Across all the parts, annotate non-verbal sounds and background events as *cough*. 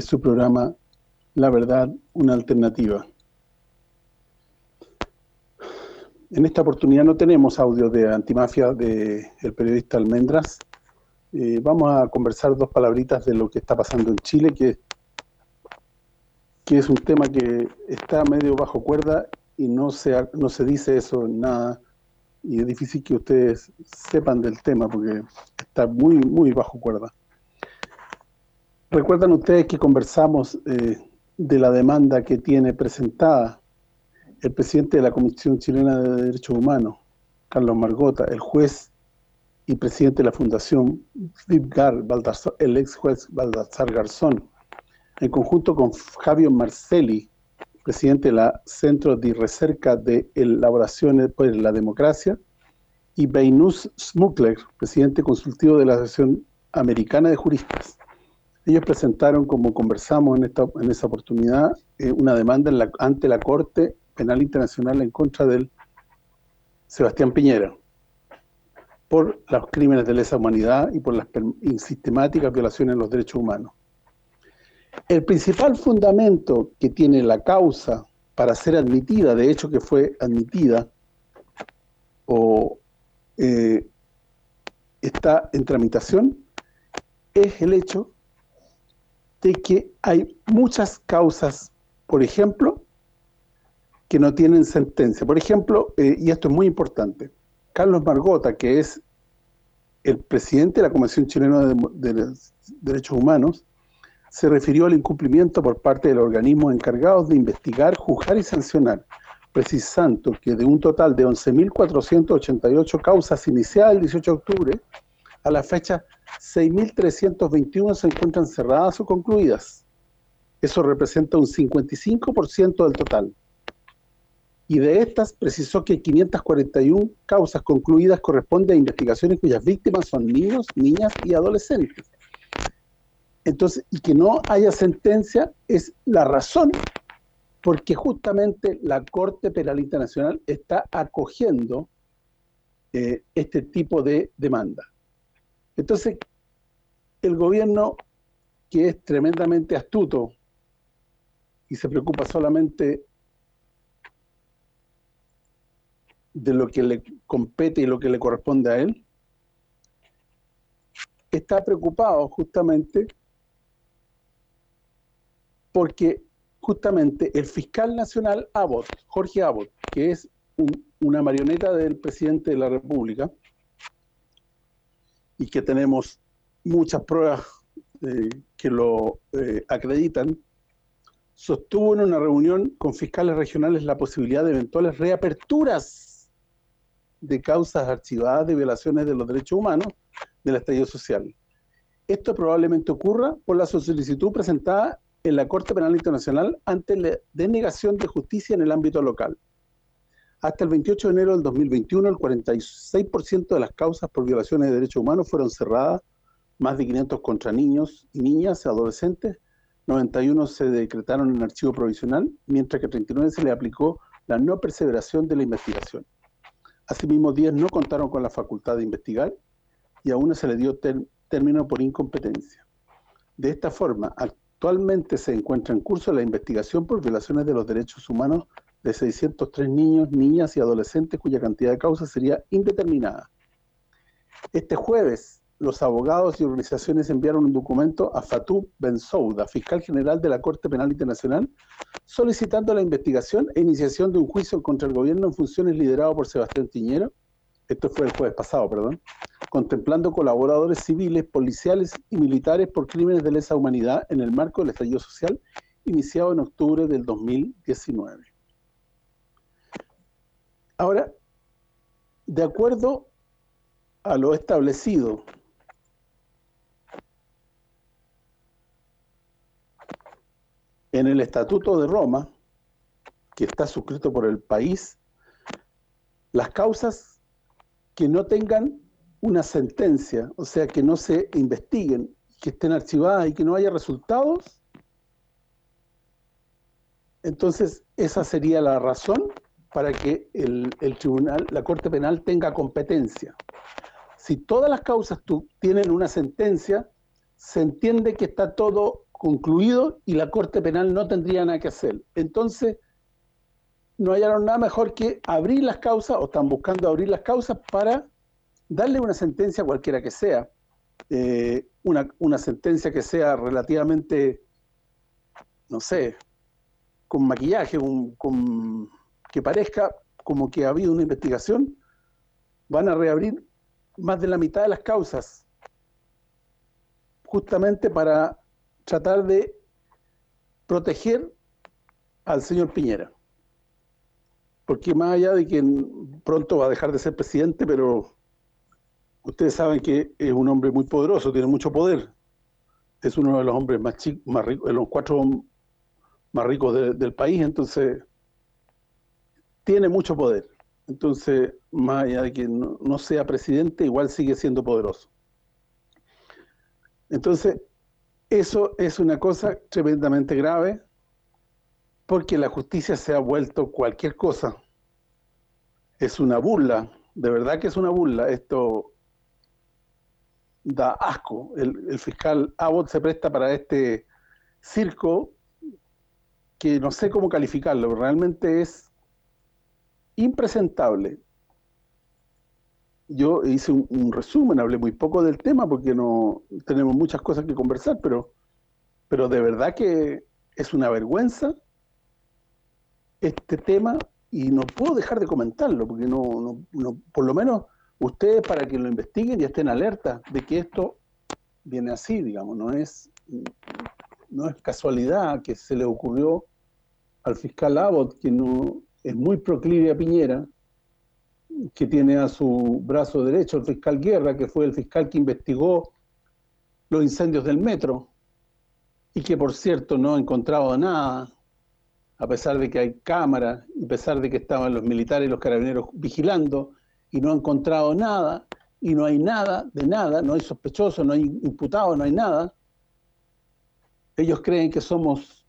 su programa La Verdad, una alternativa. En esta oportunidad no tenemos audio de Antimafia del el periodista Almendras. Eh, vamos a conversar dos palabritas de lo que está pasando en Chile, que, que es un tema que está medio bajo cuerda y no se, no se dice eso nada. Y es difícil que ustedes sepan del tema porque está muy, muy bajo cuerda. ¿Recuerdan ustedes que conversamos eh, de la demanda que tiene presentada el presidente de la Comisión Chilena de Derechos Humanos, Carlos Margota, el juez y presidente de la Fundación el ex juez Baldassar Garzón, en conjunto con Javier Marcelli, presidente de la Centro de Recerca de Elaboraciones por la Democracia, y Beinus Smukler, presidente consultivo de la Asociación Americana de Juristas. Ellos presentaron, como conversamos en esta esa oportunidad, eh, una demanda ante la Corte Penal Internacional en contra del Sebastián Piñera por los crímenes de lesa humanidad y por las sistemáticas violaciones de los derechos humanos. El principal fundamento que tiene la causa para ser admitida, de hecho que fue admitida, o eh, está en tramitación, es el hecho de que hay muchas causas, por ejemplo, que no tienen sentencia. Por ejemplo, eh, y esto es muy importante, Carlos Margota, que es el presidente de la Comisión Chilena de, Derechos Humanos, se refirió al incumplimiento por parte de los organismos encargados de investigar, juzgar y sancionar, precisando que de un total de 11.488 causas iniciadas el 18 de octubre, a la fecha 6.321 se encuentran cerradas o concluidas. Eso representa un 55% del total y de estas precisó que 541 causas concluidas corresponden a investigaciones cuyas víctimas son niños, niñas y adolescentes. Entonces, y que no haya sentencia es la razón porque justamente la Corte Penal Internacional está acogiendo eh, este tipo de demanda. Entonces, el gobierno, que es tremendamente astuto y se preocupa solamente de lo que le compete y lo que le corresponde a él, está preocupado justamente porque justamente el fiscal nacional Abbott, Jorge Abbott, que es una marioneta del presidente de la República y que tenemos muchas pruebas eh, que lo eh, acreditan, sostuvo en una reunión con fiscales regionales la posibilidad de eventuales reaperturas de causas archivadas de violaciones de los derechos humanos del estallido social. Esto probablemente ocurra por la solicitud presentada en la Corte Penal Internacional ante la denegación de justicia en el ámbito local. Hasta el 28 de enero del 2021, el 46% de las causas por violaciones de derechos humanos fueron cerradas, más de 500 contra niños y niñas, adolescentes, 91 se decretaron en archivo provisional, mientras que a 39 se le aplicó la no perseveración de la investigación. Asimismo, 10 no contaron con la facultad de investigar y a uno se le dio término por incompetencia. De esta forma, actualmente se encuentra en curso la investigación por violaciones de los derechos humanos de 603 niños, niñas y adolescentes cuya cantidad de causas sería indeterminada. Este jueves, los abogados y organizaciones enviaron un documento a Fatou Bensouda, fiscal general de la Corte Penal Internacional, solicitando la investigación e iniciación de un juicio contra el gobierno en funciones liderado por Sebastián Tiñero, esto fue el jueves pasado, perdón, contemplando colaboradores civiles, policiales y militares por crímenes de lesa humanidad en el marco del estallido social iniciado en octubre del 2019. Ahora, de acuerdo a lo establecido en el Estatuto de Roma, que está suscrito por el país, las causas que no tengan una sentencia, o sea, que no se investiguen, que estén archivadas y que no haya resultados, entonces esa sería la razón para que el, tribunal, la Corte Penal tenga competencia. Si todas las causas tienen una sentencia, se entiende que está todo concluido y la Corte Penal no tendría nada que hacer. Entonces, no hallaron nada mejor que abrir las causas, o están buscando abrir las causas para darle una sentencia cualquiera que sea, eh, una, una sentencia que sea relativamente, no sé, con maquillaje, con, que parezca como que ha habido una investigación, van a reabrir más de la mitad de las causas, justamente para tratar de proteger al señor Piñera. Porque más allá de que pronto va a dejar de ser presidente, pero ustedes saben que es un hombre muy poderoso, tiene mucho poder. Es uno de los hombres más chicos, más ricos, de los cuatro más ricos del país, entonces tiene mucho poder. Entonces, más allá de que no, sea presidente, igual sigue siendo poderoso. Entonces, eso es una cosa tremendamente grave, porque la justicia se ha vuelto cualquier cosa. Es una burla, de verdad que es una burla. Esto da asco. El, el fiscal Abbott se presta para este circo que no sé cómo calificarlo, realmente es impresentable. Yo hice un, resumen, hablé muy poco del tema porque no tenemos muchas cosas que conversar, pero pero de verdad que es una vergüenza este tema y no puedo dejar de comentarlo porque no, no por lo menos ustedes para que lo investiguen y estén alerta de que esto viene así, digamos, no es no es casualidad que se le ocurrió al fiscal Abbott, que no es muy proclive a Piñera, que tiene a su brazo derecho el fiscal Guerra, que fue el fiscal que investigó los incendios del metro, y que por cierto no ha encontrado nada, a pesar de que hay cámaras, a pesar de que estaban los militares y los carabineros vigilando, y no ha encontrado nada, y no hay nada, de nada, no hay sospechoso, no hay imputado, no hay nada. Ellos creen que somos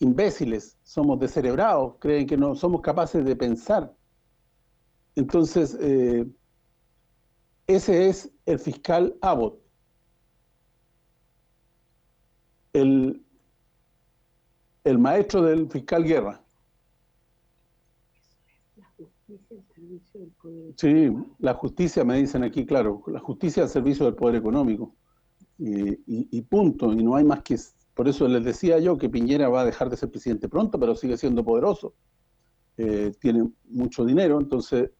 imbéciles, somos descerebrados, creen que no somos capaces de pensar. Entonces, eh, ese es el fiscal Abbott. El, el maestro del fiscal Guerra. Sí, la justicia, me dicen aquí, claro, la justicia al servicio del poder económico. y, punto, y no hay más que por eso les decía yo que Piñera va a dejar de ser presidente pronto, pero sigue siendo poderoso. Eh, tiene mucho dinero, entonces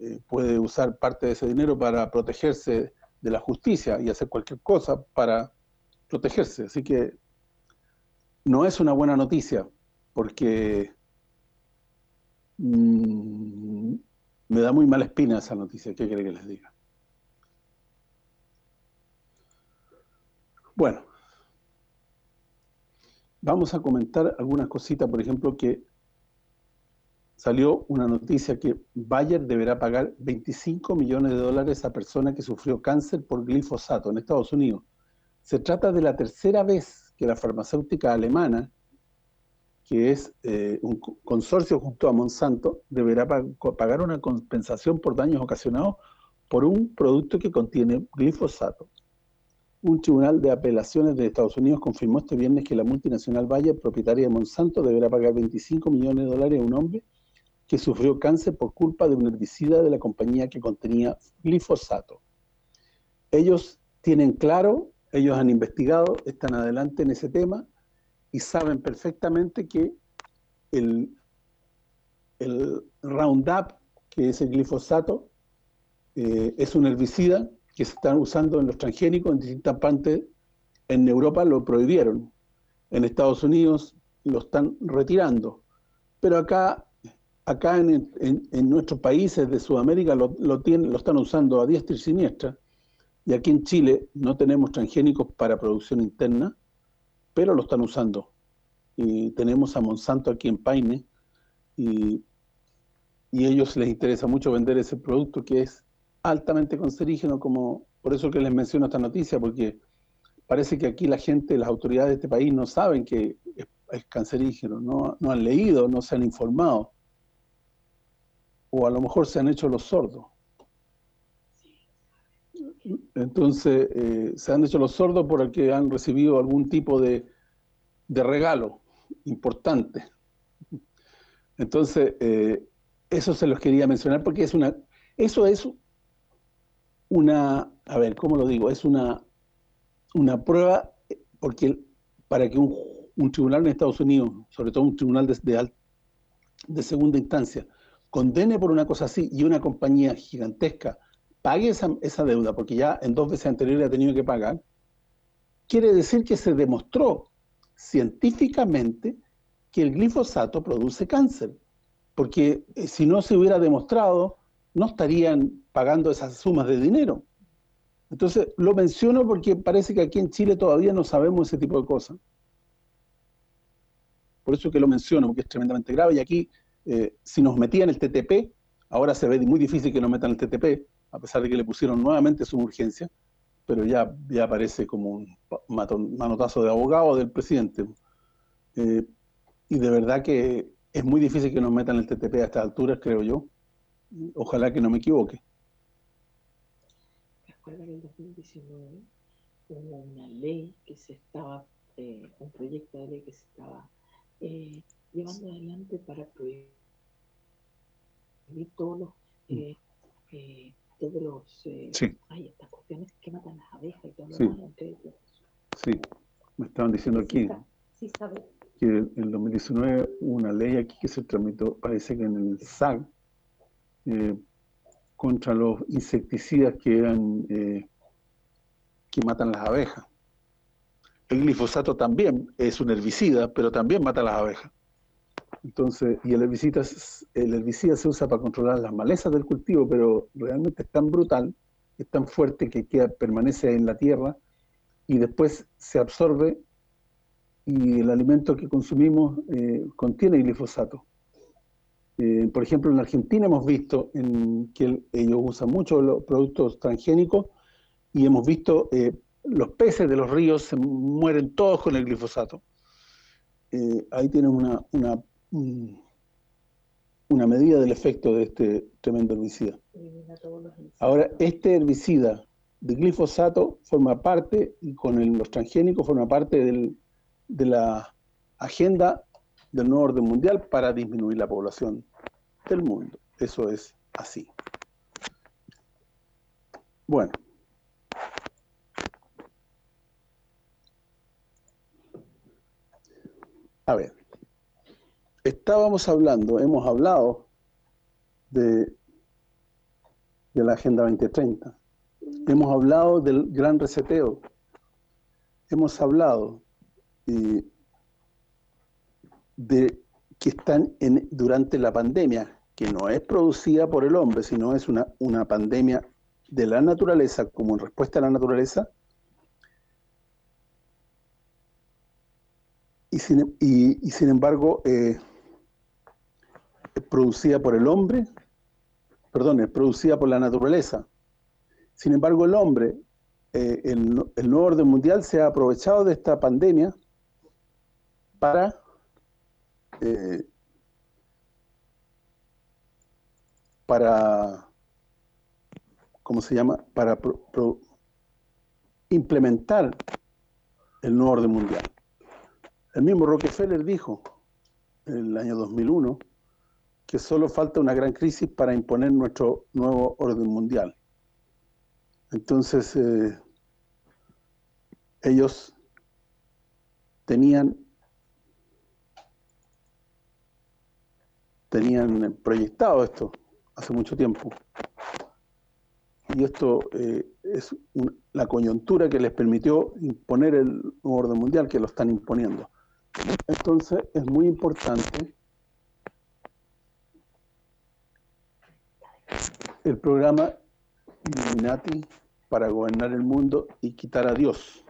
eh, puede usar parte de ese dinero para protegerse de la justicia y hacer cualquier cosa para protegerse. Así que no es una buena noticia, porque mm, me da muy mala espina esa noticia. ¿Qué quiere que les diga? Bueno, Vamos a comentar algunas cositas, por ejemplo, que salió una noticia que Bayer deberá pagar 25 millones de dólares a persona que sufrió cáncer por glifosato en Estados Unidos. Se trata de la tercera vez que la farmacéutica alemana, que es eh, un consorcio junto a Monsanto, deberá pagar una compensación por daños ocasionados por un producto que contiene glifosato. Un tribunal de apelaciones de Estados Unidos confirmó este viernes que la multinacional Bayer, propietaria de Monsanto, deberá pagar 25 millones de dólares a un hombre que sufrió cáncer por culpa de un herbicida de la compañía que contenía glifosato. Ellos tienen claro, ellos han investigado, están adelante en ese tema y saben perfectamente que el, el Roundup, que es el glifosato, eh, es un herbicida que se están usando en los transgénicos en distintas partes en Europa lo prohibieron. En Estados Unidos lo están retirando. Pero acá acá en, nuestros países de Sudamérica lo, lo, tienen, lo están usando a diestra y siniestra. Y aquí en Chile no tenemos transgénicos para producción interna, pero lo están usando. Y tenemos a Monsanto aquí en Paine y, y ellos les interesa mucho vender ese producto que es altamente cancerígeno, como por eso que les menciono esta noticia, porque parece que aquí la gente, las autoridades de este país no saben que es, cancerígeno, no, no han leído, no se han informado, o a lo mejor se han hecho los sordos. Entonces, eh, se han hecho los sordos por el que han recibido algún tipo de, de regalo importante. Entonces, eh, eso se los quería mencionar porque es una eso es una, a ver, ¿cómo lo digo? Es una una prueba porque para que un, un tribunal en Estados Unidos, sobre todo un tribunal de, de, de segunda instancia, condene por una cosa así y una compañía gigantesca pague esa, esa deuda, porque ya en dos veces anteriores ha tenido que pagar, quiere decir que se demostró científicamente que el glifosato produce cáncer. Porque eh, si no se hubiera demostrado, no estarían pagando esas sumas de dinero. Entonces, lo menciono porque parece que aquí en Chile todavía no sabemos ese tipo de cosas. Por eso que lo menciono, porque es tremendamente grave. Y aquí, eh, si nos metían el TTP, ahora se ve muy difícil que nos metan el TTP, a pesar de que le pusieron nuevamente su urgencia, pero ya ya parece como un manotazo de abogado del presidente. Eh, y de verdad que es muy difícil que nos metan el TTP a estas alturas, creo yo. Ojalá que no me equivoque. Recuerda que en 2019 hubo una ley que se estaba, eh, un proyecto de ley que se estaba eh, llevando adelante para prohibir todos los mm. eh, eh, todos los sí. hay estas cuestiones que matan las abejas y todo lo sí. demás entre Sí, me estaban diciendo aquí sí, sabe. que en el 2019 hubo una ley aquí que se tramitó, parece que en el SAG, eh, contra los insecticidas eh, que matan las abejas. El glifosato también es un herbicida, pero también mata las abejas. Entonces, y el herbicida, el herbicida se usa para controlar las malezas del cultivo, pero realmente es tan brutal, es tan fuerte que queda, permanece en la tierra y después se absorbe y el alimento que consumimos eh, contiene glifosato. Eh, por ejemplo, en Argentina hemos visto en que el, ellos usan mucho los productos transgénicos y hemos visto eh, los peces de los ríos se mueren todos con el glifosato. Eh, ahí tienen una, una, una medida del efecto de este tremendo herbicida. Ahora, este herbicida de glifosato forma parte, y con los transgénicos forma parte del, de la agenda del nuevo orden mundial para disminuir la población del mundo. Eso es así. Bueno. A ver. Estábamos hablando, hemos hablado de, de la Agenda 2030. Hemos hablado del gran reseteo. Hemos hablado eh, de que están en, durante la pandemia, que no es producida por el hombre, sino es una, una pandemia de la naturaleza, como en respuesta a la naturaleza, y sin, y, sin embargo eh, es producida por el hombre, perdón, es producida por la naturaleza. Sin embargo, el hombre, eh, el, el nuevo orden mundial se ha aprovechado de esta pandemia para eh, para ¿cómo se llama? para implementar el nuevo orden mundial. El mismo Rockefeller dijo en el año 2001 que solo falta una gran crisis para imponer nuestro nuevo orden mundial. Entonces, eh, ellos tenían tenían proyectado esto hace mucho tiempo. Y esto eh, es un, la coyuntura que les permitió imponer el orden mundial, que lo están imponiendo. Entonces, es muy importante el programa Illuminati para gobernar el mundo y quitar a Dios.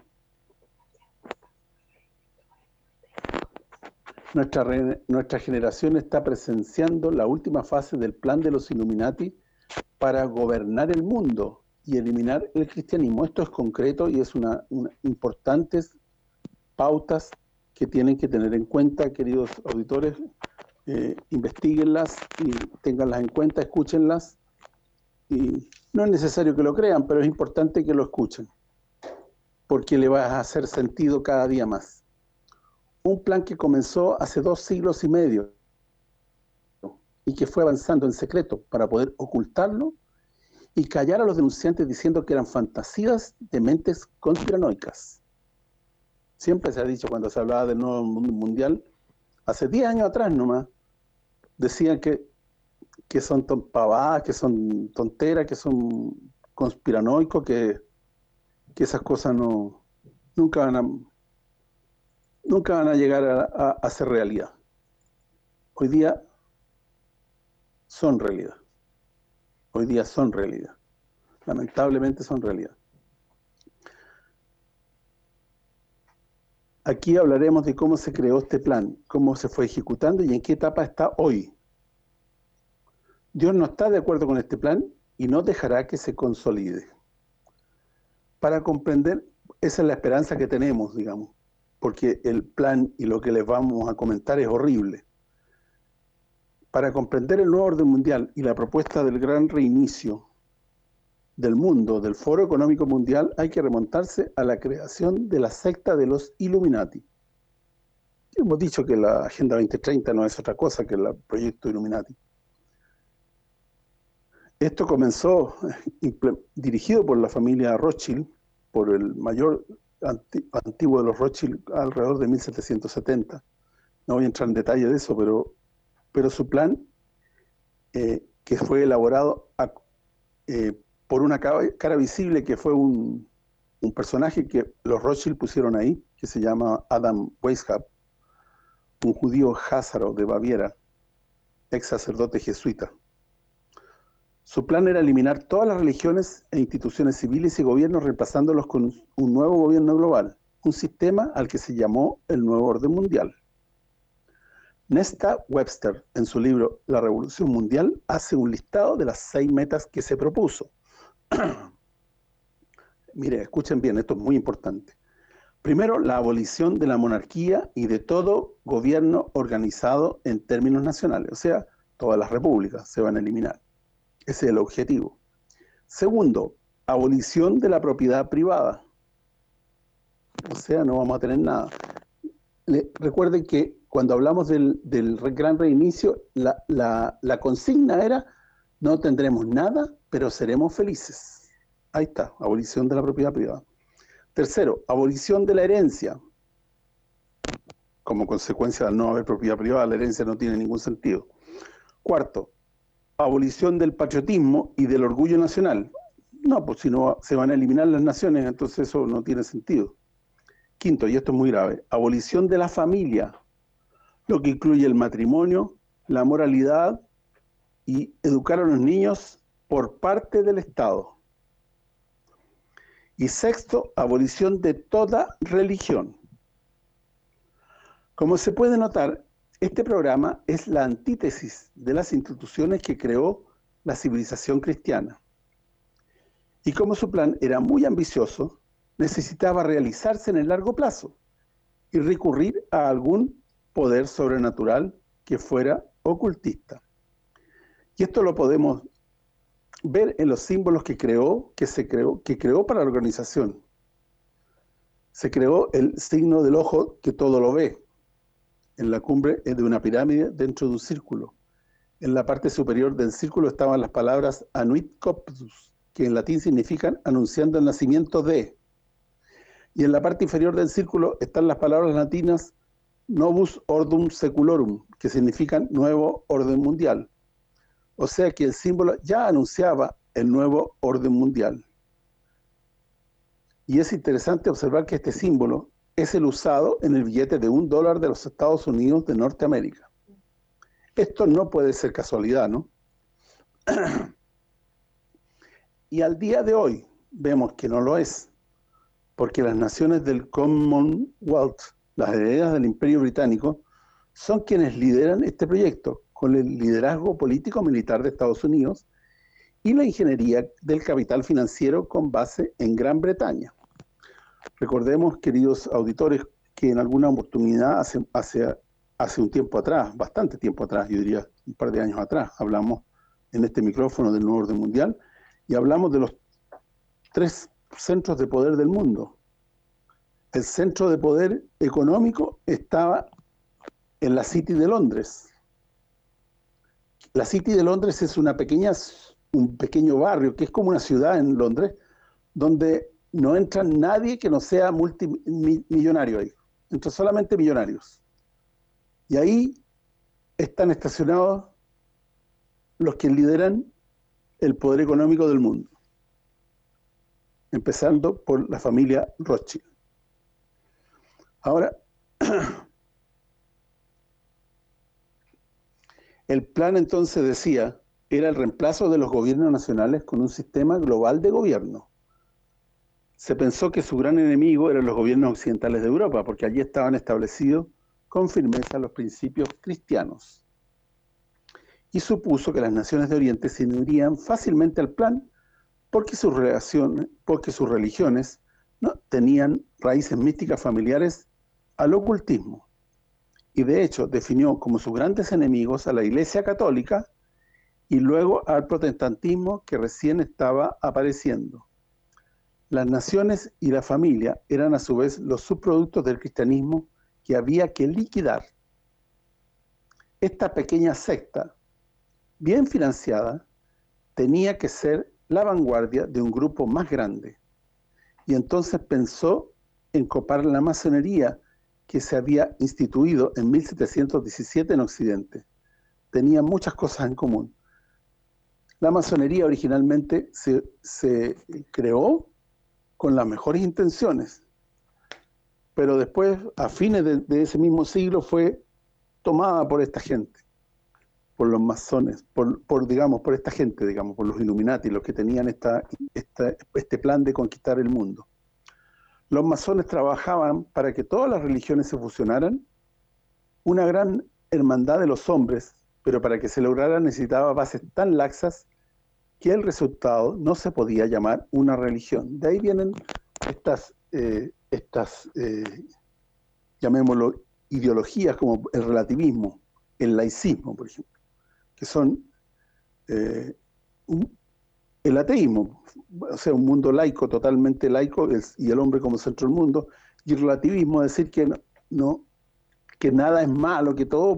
Nuestra, re, nuestra generación está presenciando la última fase del plan de los Illuminati para gobernar el mundo y eliminar el cristianismo. Esto es concreto y es una, importantes pautas que tienen que tener en cuenta, queridos auditores, eh, investiguenlas y tenganlas en cuenta, escúchenlas y No es necesario que lo crean, pero es importante que lo escuchen, porque le va a hacer sentido cada día más. Un plan que comenzó hace dos siglos y medio y que fue avanzando en secreto para poder ocultarlo y callar a los denunciantes diciendo que eran fantasías de mentes conspiranoicas. Siempre se ha dicho cuando se hablaba del nuevo mundo mundial, hace 10 años atrás nomás, decían que, que son pavadas, que son tonteras, que son conspiranoicos, que, que esas cosas no nunca van a nunca van a llegar a, a ser realidad. Hoy día son realidad. Hoy día son realidad. Lamentablemente son realidad. Aquí hablaremos de cómo se creó este plan, cómo se fue ejecutando y en qué etapa está hoy. Dios no está de acuerdo con este plan y no dejará que se consolide. Para comprender, esa es la esperanza que tenemos, digamos, porque el plan y lo que les vamos a comentar es horrible. Para comprender el nuevo orden mundial y la propuesta del gran reinicio del mundo, del Foro Económico Mundial, hay que remontarse a la creación de la secta de los Illuminati. Hemos dicho que la Agenda 2030 no es otra cosa que el proyecto Illuminati. Esto comenzó *laughs* dirigido por la familia Rothschild, por el mayor antiguo de los Rothschild alrededor de 1770. No voy a entrar en detalle de eso, pero pero su plan, eh, que fue elaborado eh, por una cara, visible que fue un, personaje que los Rothschild pusieron ahí, que se llama Adam Weishaupt, un judío házaro de Baviera, ex sacerdote jesuita. Su plan era eliminar todas las religiones e instituciones civiles y gobiernos reemplazándolos con un nuevo gobierno global, un sistema al que se llamó el Nuevo Orden Mundial. Nesta Webster, en su libro La Revolución Mundial, hace un listado de las seis metas que se propuso. *clears throat* Mire, escuchen bien, esto es muy importante. Primero, la abolición de la monarquía y de todo gobierno organizado en términos nacionales, o sea, todas las repúblicas se van a eliminar. Ese es el objetivo. Segundo, abolición de la propiedad privada. O sea, no vamos a tener nada. recuerden que cuando hablamos del, gran reinicio, la, consigna era no tendremos nada, pero seremos felices. Ahí está, abolición de la propiedad privada. Tercero, abolición de la herencia. Como consecuencia de no haber propiedad privada, la herencia no tiene ningún sentido. Cuarto, abolición del patriotismo y del orgullo nacional. No, pues si no se van a eliminar las naciones, entonces eso no tiene sentido. Quinto, y esto es muy grave, abolición de la familia lo que incluye el matrimonio, la moralidad y educar a los niños por parte del Estado. Y sexto, abolición de toda religión. Como se puede notar, este programa es la antítesis de las instituciones que creó la civilización cristiana. Y como su plan era muy ambicioso, necesitaba realizarse en el largo plazo y recurrir a algún poder sobrenatural que fuera ocultista. Y esto lo podemos ver en los símbolos que creó, que se creó, que creó para la organización. Se creó el signo del ojo que todo lo ve. En la cumbre de una pirámide dentro de un círculo. En la parte superior del círculo estaban las palabras Anuit Coptus, que en latín significan anunciando el nacimiento de. Y en la parte inferior del círculo están las palabras latinas Novus Ordum Seculorum, que significa nuevo orden mundial. O sea que el símbolo ya anunciaba el nuevo orden mundial. Y es interesante observar que este símbolo es el usado en el billete de un dólar de los Estados Unidos de Norteamérica. Esto no puede ser casualidad, ¿no? y al día de hoy vemos que no lo es, porque las naciones del Commonwealth las herederas del Imperio Británico, son quienes lideran este proyecto, con el liderazgo político-militar de Estados Unidos y la ingeniería del capital financiero con base en Gran Bretaña. Recordemos, queridos auditores, que en alguna oportunidad, hace, hace, hace un tiempo atrás, bastante tiempo atrás, yo diría un par de años atrás, hablamos en este micrófono del nuevo orden mundial, Y hablamos de los tres centros de poder del mundo. El centro de poder económico estaba en la City de Londres. La City de Londres es una pequeña un pequeño barrio que es como una ciudad en Londres donde no entra nadie que no sea multimillonario ahí. Entra solamente millonarios. Y ahí están estacionados los que lideran el poder económico del mundo. Empezando por la familia Rothschild. Ahora, *clears throat* el plan entonces decía, era el reemplazo de los gobiernos nacionales con un sistema global de gobierno. Se pensó que su gran enemigo eran los gobiernos occidentales de Europa, porque allí estaban establecidos con firmeza los principios cristianos. Y supuso que las naciones de Oriente se unirían fácilmente al plan porque sus, porque sus religiones ¿no? tenían raíces místicas familiares al ocultismo. Y de hecho definió como sus grandes enemigos a la Iglesia Católica y luego al protestantismo que recién estaba apareciendo. Las naciones y la familia eran a su vez los subproductos del cristianismo que había que liquidar. Esta pequeña secta, bien financiada, tenía que ser la vanguardia de un grupo más grande. Y entonces pensó en copar la masonería que se había instituido en 1717 en Occidente. Tenía muchas cosas en común. La masonería originalmente se, se creó con las mejores intenciones, pero después, a fines de, ese mismo siglo, fue tomada por esta gente, por los masones, por, digamos, por esta gente, digamos, por los Illuminati, los que tenían esta, este plan de conquistar el mundo. Los masones trabajaban para que todas las religiones se fusionaran, una gran hermandad de los hombres, pero para que se lograra necesitaba bases tan laxas que el resultado no se podía llamar una religión. De ahí vienen estas, eh, estas eh, llamémoslo, ideologías como el relativismo, el laicismo, por ejemplo, que son eh, el ateísmo, o sea, un mundo laico, totalmente laico, y el hombre como centro del mundo, y el relativismo, decir que no, que nada es malo, que todo,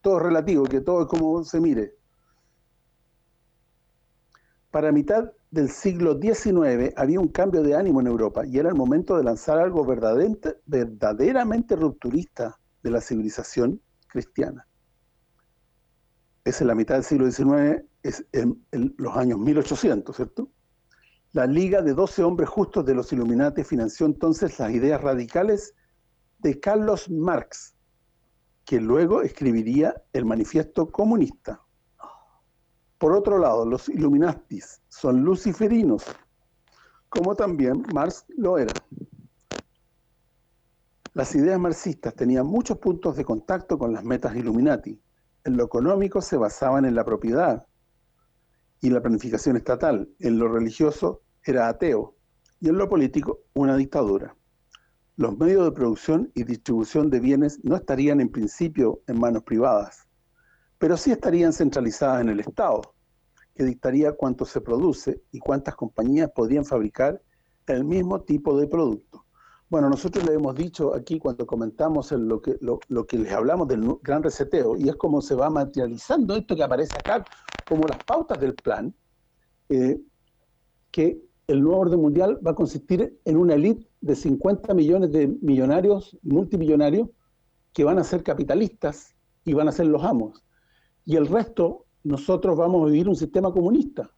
todo es relativo, que todo es como se mire. Para mitad del siglo XIX había un cambio de ánimo en Europa y era el momento de lanzar algo verdaderamente, rupturista de la civilización cristiana. Es en la mitad del siglo XIX, es en, en los años 1800, ¿cierto? La Liga de 12 Hombres Justos de los Illuminati financió entonces las ideas radicales de Carlos Marx, que luego escribiría el Manifiesto Comunista. Por otro lado, los Illuminatis son luciferinos, como también Marx lo era. Las ideas marxistas tenían muchos puntos de contacto con las metas Illuminati. En lo económico se basaban en la propiedad, y la planificación estatal. En lo religioso era ateo y en lo político una dictadura. Los medios de producción y distribución de bienes no estarían en principio en manos privadas, pero sí estarían centralizadas en el Estado, que dictaría cuánto se produce y cuántas compañías podrían fabricar el mismo tipo de producto. Bueno, nosotros le hemos dicho aquí cuando comentamos lo que lo, que les hablamos del gran reseteo, y es como se va materializando esto que aparece acá, como las pautas del plan, eh, que el nuevo orden mundial va a consistir en una élite de 50 millones de millonarios, multimillonarios, que van a ser capitalistas y van a ser los amos. Y el resto, nosotros vamos a vivir un sistema comunista.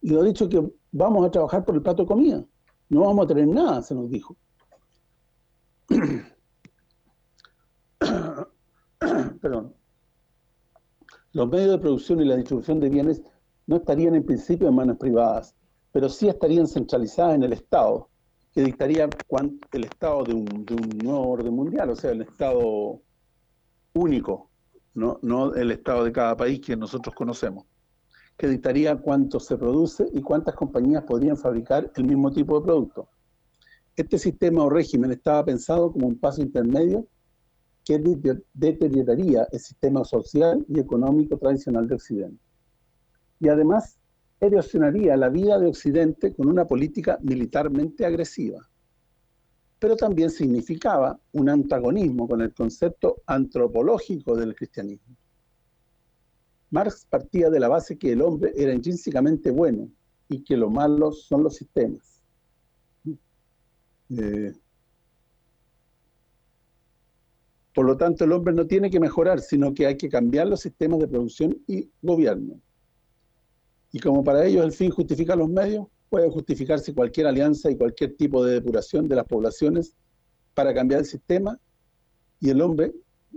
Y lo ha dicho que vamos a trabajar por el plato de comida. No vamos a tener nada, se nos dijo. *coughs* Perdón. Los medios de producción y la distribución de bienes no estarían en principio en manos privadas, pero sí estarían centralizadas en el Estado, que dictaría el Estado de un, nuevo orden mundial, o sea, el Estado único, no, no el Estado de cada país que nosotros conocemos, que dictaría cuánto se produce y cuántas compañías podrían fabricar el mismo tipo de producto. Este sistema o régimen estaba pensado como un paso intermedio que deterioraría el sistema social y económico tradicional de Occidente. Y además erosionaría la vida de Occidente con una política militarmente agresiva. Pero también significaba un antagonismo con el concepto antropológico del cristianismo. Marx partía de la base que el hombre era intrínsecamente bueno y que lo malo son los sistemas. Eh, por lo tanto, el hombre no tiene que mejorar, sino que hay que cambiar los sistemas de producción y gobierno. Y como para ellos el fin justifica los medios, puede justificarse cualquier alianza y cualquier tipo de depuración de las poblaciones para cambiar el sistema y el hombre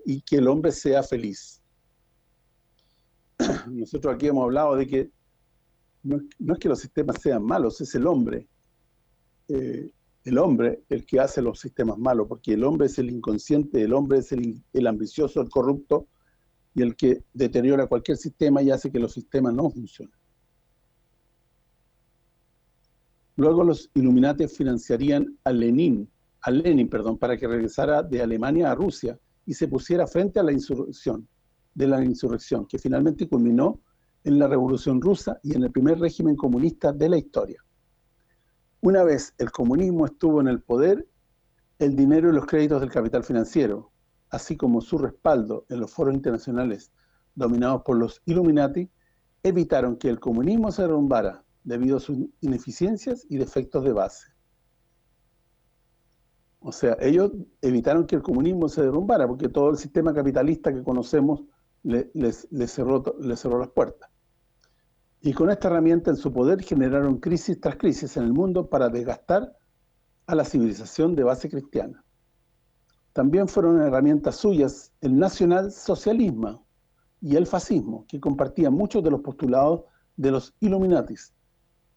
y que el hombre sea feliz. *clears throat* Nosotros aquí hemos hablado de que no, es que los sistemas sean malos, es el hombre. Eh, el hombre el que hace los sistemas malos, porque el hombre es el inconsciente, el hombre es el, el ambicioso, el corrupto, y el que deteriora cualquier sistema y hace que los sistemas no funcionen. Luego los Illuminati financiarían a Lenin, a Lenin, perdón, para que regresara de Alemania a Rusia y se pusiera frente a la insurrección, de la insurrección, que finalmente culminó en la Revolución Rusa y en el primer régimen comunista de la historia. Una vez el comunismo estuvo en el poder, el dinero y los créditos del capital financiero, así como su respaldo en los foros internacionales dominados por los Illuminati, evitaron que el comunismo se derrumbara debido a sus ineficiencias y defectos de base. O sea, ellos evitaron que el comunismo se derrumbara, porque todo el sistema capitalista que conocemos les, cerró, les cerró las puertas. Y con esta herramienta en su poder generaron crisis tras crisis en el mundo para desgastar a la civilización de base cristiana. También fueron herramientas suyas el nacional-socialismo y el fascismo, que compartían muchos de los postulados de los Illuminatis,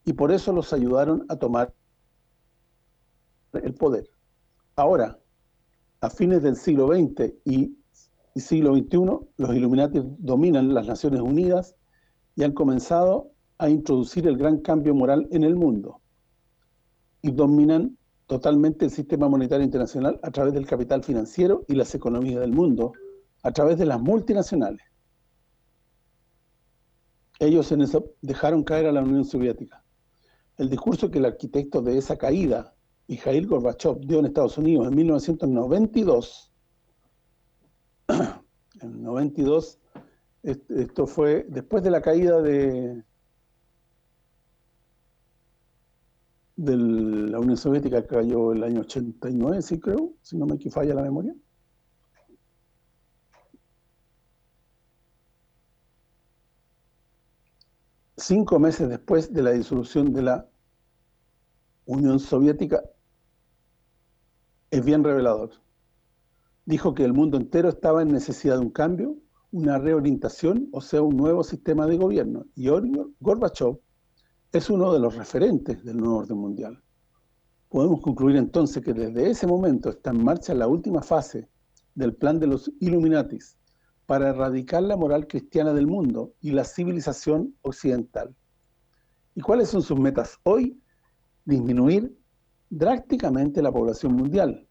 y por eso los ayudaron a tomar el poder. Ahora, a fines del siglo XX y, siglo XXI, los Illuminati dominan las Naciones Unidas y han comenzado a introducir el gran cambio moral en el mundo. Y dominan totalmente el sistema monetario internacional a través del capital financiero y las economías del mundo, a través de las multinacionales. Ellos en eso dejaron caer a la Unión Soviética el discurso que el arquitecto de esa caída, Mikhail Gorbachev, dio en Estados Unidos en 1992, *clears throat* en 92, esto fue después de la caída de, la Unión Soviética que cayó el año 89, sí creo, si no me falla la memoria. cinco meses después de la disolución de la Unión Soviética, es bien revelador. Dijo que el mundo entero estaba en necesidad de un cambio, una reorientación, o sea, un nuevo sistema de gobierno. Y Gorbachev es uno de los referentes del nuevo orden mundial. Podemos concluir entonces que desde ese momento está en marcha la última fase del plan de los Illuminatis, para erradicar la moral cristiana del mundo y la civilización occidental. ¿Y cuáles son sus metas hoy? Disminuir drásticamente la población mundial,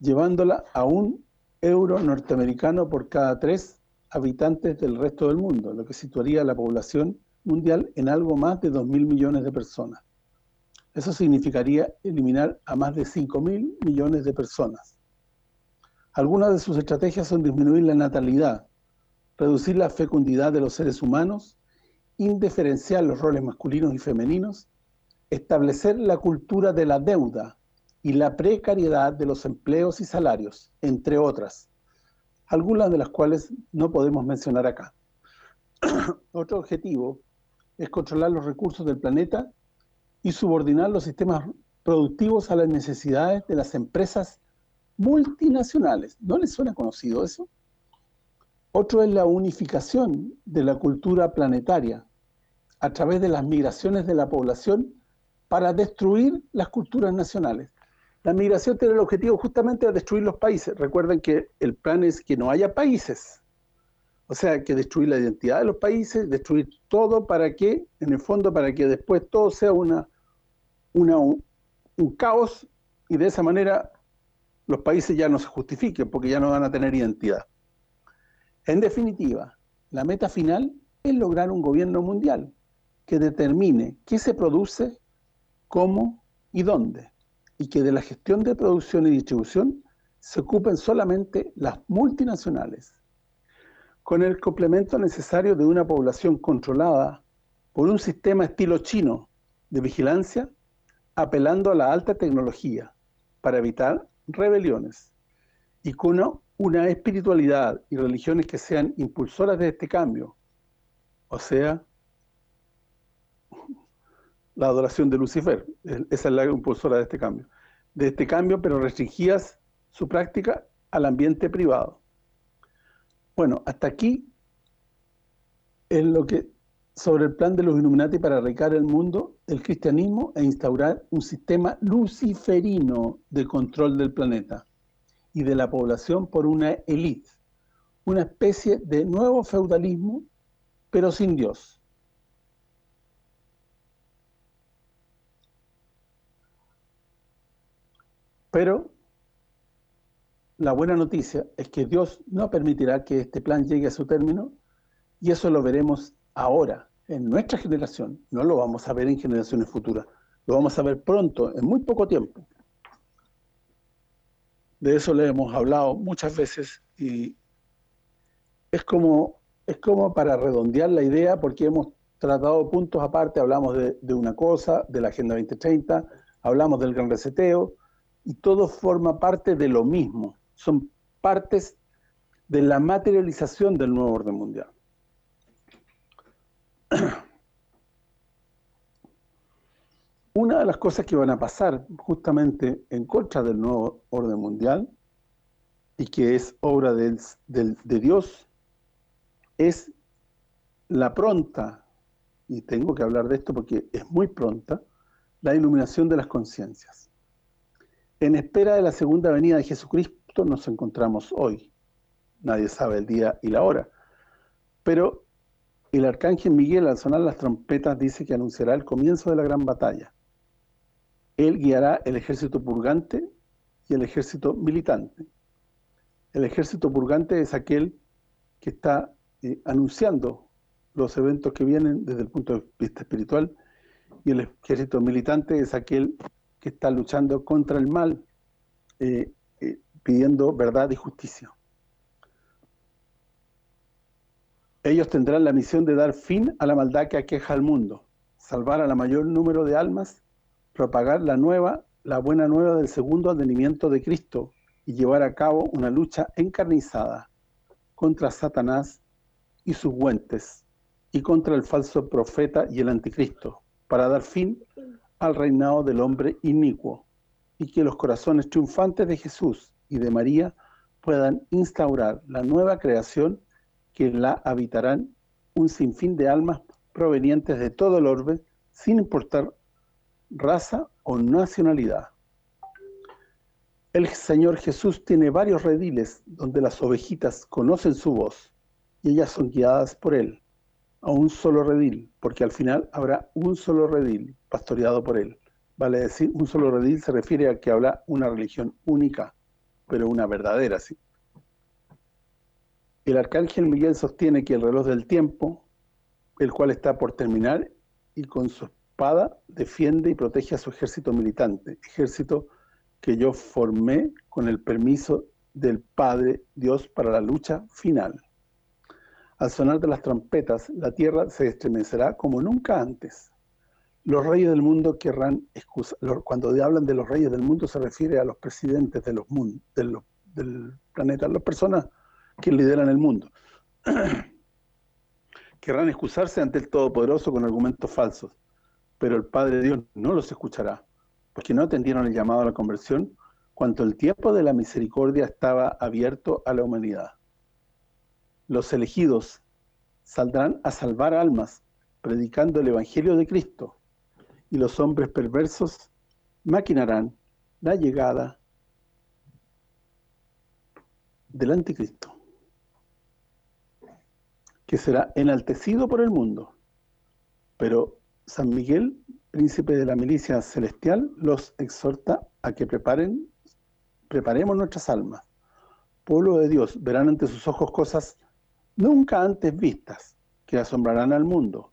llevándola a un euro norteamericano por cada tres habitantes del resto del mundo, lo que situaría la población mundial en algo más de 2.000 millones de personas. Eso significaría eliminar a más de 5.000 millones de personas. Algunas de sus estrategias son disminuir la natalidad, reducir la fecundidad de los seres humanos, indiferenciar los roles masculinos y femeninos, establecer la cultura de la deuda y la precariedad de los empleos y salarios, entre otras, algunas de las cuales no podemos mencionar acá. *clears throat* Otro objetivo es controlar los recursos del planeta y subordinar los sistemas productivos a las necesidades de las empresas multinacionales. ¿No les suena conocido eso? Otro es la unificación de la cultura planetaria a través de las migraciones de la población para destruir las culturas nacionales. La migración tiene el objetivo justamente de destruir los países. Recuerden que el plan es que no haya países. O sea, que destruir la identidad de los países, destruir todo para que, en el fondo, para que después todo sea una, una un caos y de esa manera los países ya no se justifiquen porque ya no van a tener identidad. En definitiva, la meta final es lograr un gobierno mundial que determine qué se produce, cómo y dónde, y que de la gestión de producción y distribución se ocupen solamente las multinacionales, con el complemento necesario de una población controlada por un sistema estilo chino de vigilancia, apelando a la alta tecnología para evitar rebeliones, y con una espiritualidad y religiones que sean impulsoras de este cambio, o sea, la adoración de Lucifer, esa es la impulsora de este cambio, de este cambio, pero restringidas su práctica al ambiente privado. Bueno, hasta aquí es lo que sobre el plan de los Illuminati para arraigar el mundo, el cristianismo e instaurar un sistema luciferino de control del planeta y de la población por una élite, una especie de nuevo feudalismo, pero sin Dios. Pero la buena noticia es que Dios no permitirá que este plan llegue a su término y eso lo veremos ahora, en nuestra generación. No lo vamos a ver en generaciones futuras. Lo vamos a ver pronto, en muy poco tiempo. De eso le hemos hablado muchas veces y es como es como para redondear la idea porque hemos tratado puntos aparte, hablamos de, de una cosa, de la Agenda 2030, hablamos del gran reseteo, y todo forma parte de lo mismo. Son partes de la materialización del nuevo orden mundial. *clears throat* Una de las cosas que van a pasar justamente en contra del nuevo orden mundial y que es obra de Dios es la pronta, y tengo que hablar de esto porque es muy pronta, la iluminación de las conciencias. En espera de la segunda venida de Jesucristo nos encontramos hoy. Nadie sabe el día y la hora. Pero el arcángel Miguel al sonar las trompetas dice que anunciará el comienzo de la gran batalla. Él guiará el ejército purgante y el ejército militante. El ejército purgante es aquel que está eh, anunciando los eventos que vienen desde el punto de vista espiritual y el ejército militante es aquel que está luchando contra el mal, eh, eh, pidiendo verdad y justicia. Ellos tendrán la misión de dar fin a la maldad que aqueja al mundo, salvar a la mayor número de almas, propagar la nueva, la buena nueva del segundo advenimiento de Cristo y llevar a cabo una lucha encarnizada contra Satanás y sus huentes y contra el falso profeta y el anticristo, para dar fin al reinado del hombre inicuo, y que los corazones triunfantes de Jesús y de María puedan instaurar la nueva creación que la habitarán un sinfín de almas provenientes de todo el orbe, sin importar raza o nacionalidad. El Señor Jesús tiene varios rediles donde las ovejitas conocen su voz y ellas son guiadas por Él a un solo redil, porque al final habrá un solo redil pastoreado por él. Vale decir, un solo redil se refiere a que habla una religión única, pero una verdadera, sí. El arcángel Miguel sostiene que el reloj del tiempo, el cual está por terminar, y con su espada defiende y protege a su ejército militante, ejército que yo formé con el permiso del Padre Dios para la lucha final. Al sonar de las trompetas, la tierra se estremecerá como nunca antes. Los reyes del mundo querrán excusar. Cuando hablan de los reyes del mundo se refiere a los presidentes de los del planeta, las personas que lideran el mundo. *clears throat* querrán excusarse ante el Todopoderoso con argumentos falsos, pero el Padre Dios no los escuchará, porque no atendieron el llamado a la conversión cuando el tiempo de la misericordia estaba abierto a la humanidad los elegidos saldrán a salvar almas, predicando el Evangelio de Cristo, y los hombres perversos maquinarán la llegada del anticristo, que será enaltecido por el mundo. Pero San Miguel, príncipe de la milicia celestial, los exhorta a que preparen preparemos nuestras almas. Pueblo de Dios, verán ante sus ojos cosas nunca antes vistas, que asombrarán al mundo.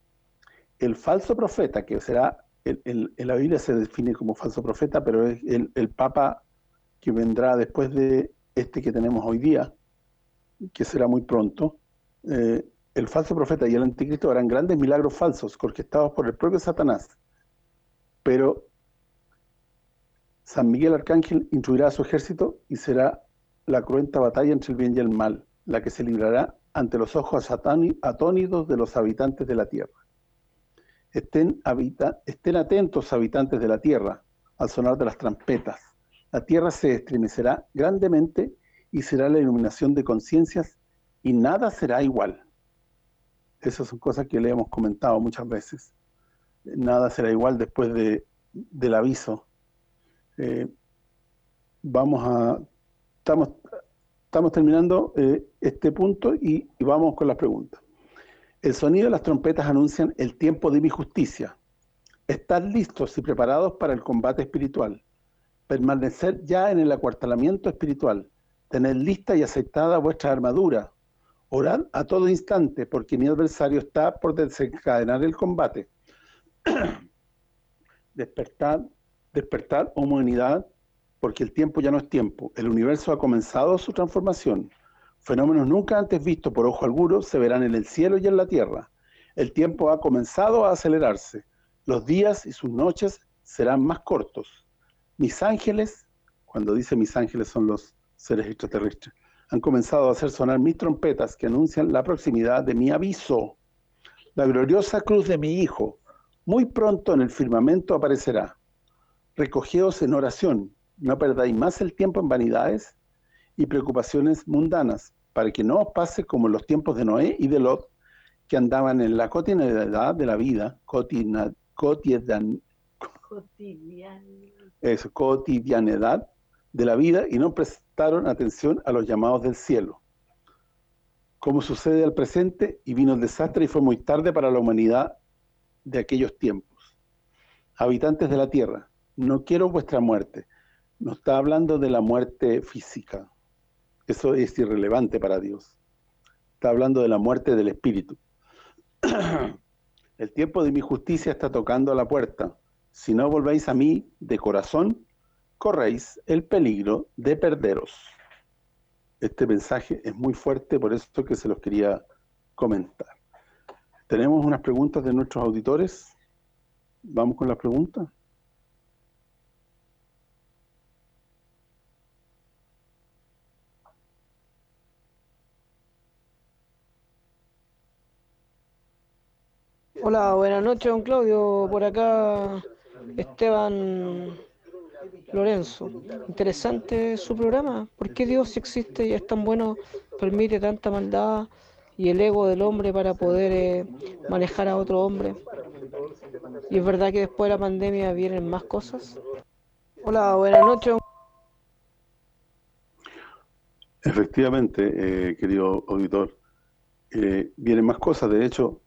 el falso profeta, que será, en la Biblia se define como falso profeta, pero es el, Papa que vendrá después de este que tenemos hoy día, que será muy pronto, eh, el falso profeta y el anticristo harán grandes milagros falsos, orquestados por el propio Satanás. Pero San Miguel Arcángel instruirá a su ejército y será la cruenta batalla entre el bien y el mal, la que se librará ante los ojos atónitos de los habitantes de la tierra. Estén, estén atentos habitantes de la tierra al sonar de las trompetas. La tierra se estremecerá grandemente y será la iluminación de conciencias y nada será igual. Esas son cosas que le hemos comentado muchas veces. Nada será igual después de, del aviso. Eh, vamos a... Estamos, estamos terminando eh, este punto y vamos con las preguntas. El sonido de las trompetas anuncian el tiempo de mi justicia. Estar listos y preparados para el combate espiritual. Permanecer ya en el acuartelamiento espiritual. Tener lista y aceptada vuestra armadura. Orar a todo instante, porque mi adversario está por desencadenar el combate. *clears throat* despertar, despertar humanidad, porque el tiempo ya no es tiempo. El universo ha comenzado su transformación. Fenómenos nunca antes vistos por ojo alguno se verán en el cielo y en la tierra. El tiempo ha comenzado a acelerarse. Los días y sus noches serán más cortos. Mis ángeles, cuando dice mis ángeles son los seres extraterrestres, han comenzado a hacer sonar mis trompetas que anuncian la proximidad de mi aviso. La gloriosa cruz de mi Hijo, muy pronto en el firmamento aparecerá. Recogeos en oración, no perdáis más el tiempo en vanidades y preocupaciones mundanas, para que no os pase como en los tiempos de Noé y de Lot, que andaban en la cotidianidad de la vida, cotidian, cotidian, eso, cotidianidad de la vida y no prestaron atención a los llamados del cielo. Como sucede al presente, y vino el desastre y fue muy tarde para la humanidad de aquellos tiempos. Habitantes de la tierra, no quiero vuestra muerte. No está hablando de la muerte física, eso es irrelevante para Dios. Está hablando de la muerte del espíritu. *clears throat* El tiempo de mi justicia está tocando a la puerta. Si no volvéis a mí de corazón, corréis el peligro de perderos. Este mensaje es muy fuerte, por eso que se los quería comentar. Tenemos unas preguntas de nuestros auditores. Vamos con las preguntas. Hola, buenas noches, don Claudio. Por acá, Esteban Lorenzo. Interesante su programa. ¿Por qué Dios existe y es tan bueno, permite tanta maldad y el ego del hombre para poder eh, manejar a otro hombre? ¿Y es verdad que después de la pandemia vienen más cosas? Hola, buenas noches. Efectivamente, eh, querido auditor, eh, vienen más cosas. De hecho,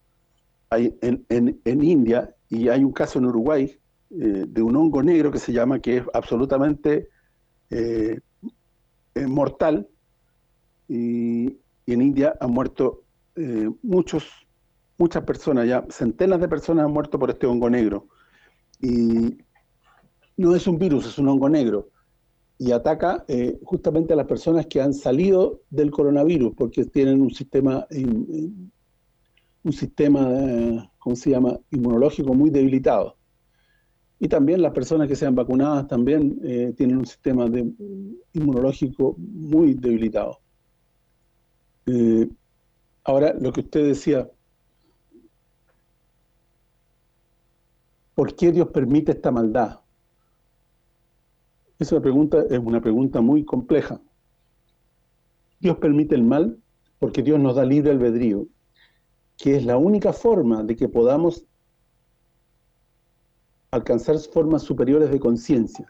hay en, en, India y hay un caso en Uruguay eh, de un hongo negro que se llama, que es absolutamente eh, eh, mortal y, en India han muerto muchos muchas personas, ya centenas de personas han muerto por este hongo negro. Y no es un virus, es un hongo negro. Y ataca justamente a las personas que han salido del coronavirus porque tienen un sistema un sistema, ¿cómo se llama?, inmunológico muy debilitado. Y también las personas que sean vacunadas también eh, tienen un sistema de, inmunológico muy debilitado. Eh, ahora, lo que usted decía, ¿por qué Dios permite esta maldad? Esa pregunta es una pregunta muy compleja. Dios permite el mal porque Dios nos da libre albedrío que es la única forma de que podamos alcanzar formas superiores de conciencia.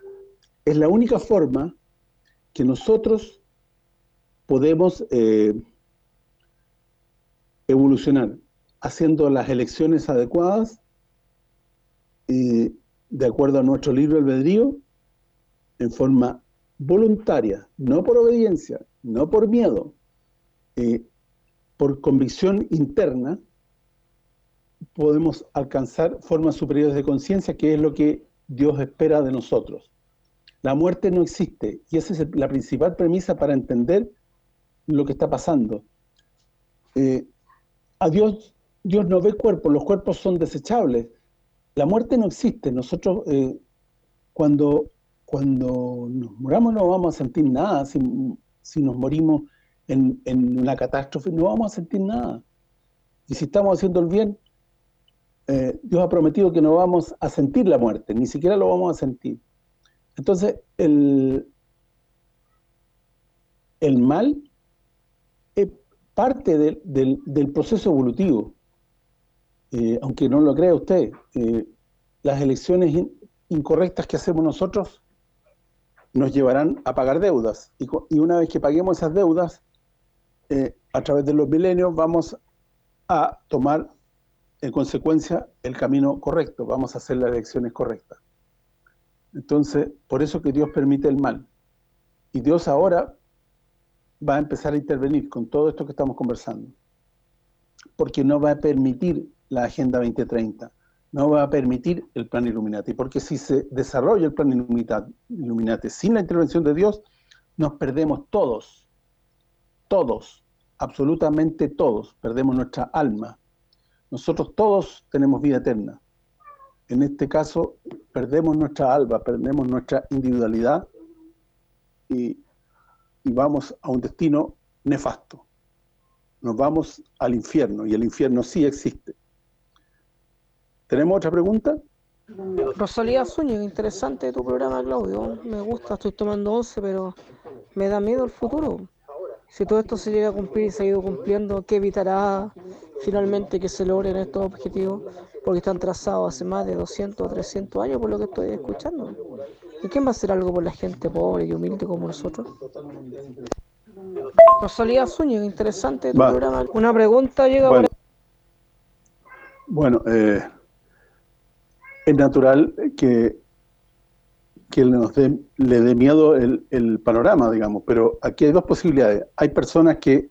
Es la única forma que nosotros podemos eh, evolucionar, haciendo las elecciones adecuadas, y de acuerdo a nuestro libre albedrío, en forma voluntaria, no por obediencia, no por miedo, eh, por convicción interna, podemos alcanzar formas superiores de conciencia, que es lo que Dios espera de nosotros. La muerte no existe, y esa es la principal premisa para entender lo que está pasando. Eh, a Dios, Dios no ve cuerpos, los cuerpos son desechables. La muerte no existe. Nosotros, eh, cuando, cuando nos moramos, no vamos a sentir nada. Si, si nos morimos en, en, una catástrofe, no vamos a sentir nada. Y si estamos haciendo el bien, eh, Dios ha prometido que no vamos a sentir la muerte, ni siquiera lo vamos a sentir. Entonces, el, el mal es parte del, proceso evolutivo. Eh, aunque no lo crea usted, eh, las elecciones incorrectas que hacemos nosotros nos llevarán a pagar deudas. Y, una vez que paguemos esas deudas, a través de los milenios vamos a tomar en consecuencia el camino correcto, vamos a hacer las elecciones correctas. Entonces, por eso que Dios permite el mal. Y Dios ahora va a empezar a intervenir con todo esto que estamos conversando. Porque no va a permitir la Agenda 2030, no va a permitir el plan Illuminati, porque si se desarrolla el plan Illuminati sin la intervención de Dios, nos perdemos todos, todos, absolutamente todos, perdemos nuestra alma, nosotros todos tenemos vida eterna. En este caso, perdemos nuestra alma, perdemos nuestra individualidad y, vamos a un destino nefasto. Nos vamos al infierno, y el infierno sí existe. ¿Tenemos otra pregunta? Rosalía Zúñiga, interesante tu programa, Claudio. Me gusta, estoy tomando 11, pero me da miedo el futuro. Si todo esto se llega a cumplir y se ha ido cumpliendo, ¿qué evitará finalmente que se logren estos objetivos? Porque están trazados hace más de 200 o 300 años, por lo que estoy escuchando. ¿Y quién va a hacer algo por la gente pobre y humilde como nosotros? Rosalía Zúñiga, interesante tu programa. Una pregunta llega bueno. Bueno, eh, es natural que que nos le dé miedo el, panorama, digamos, pero aquí hay dos posibilidades. Hay personas que,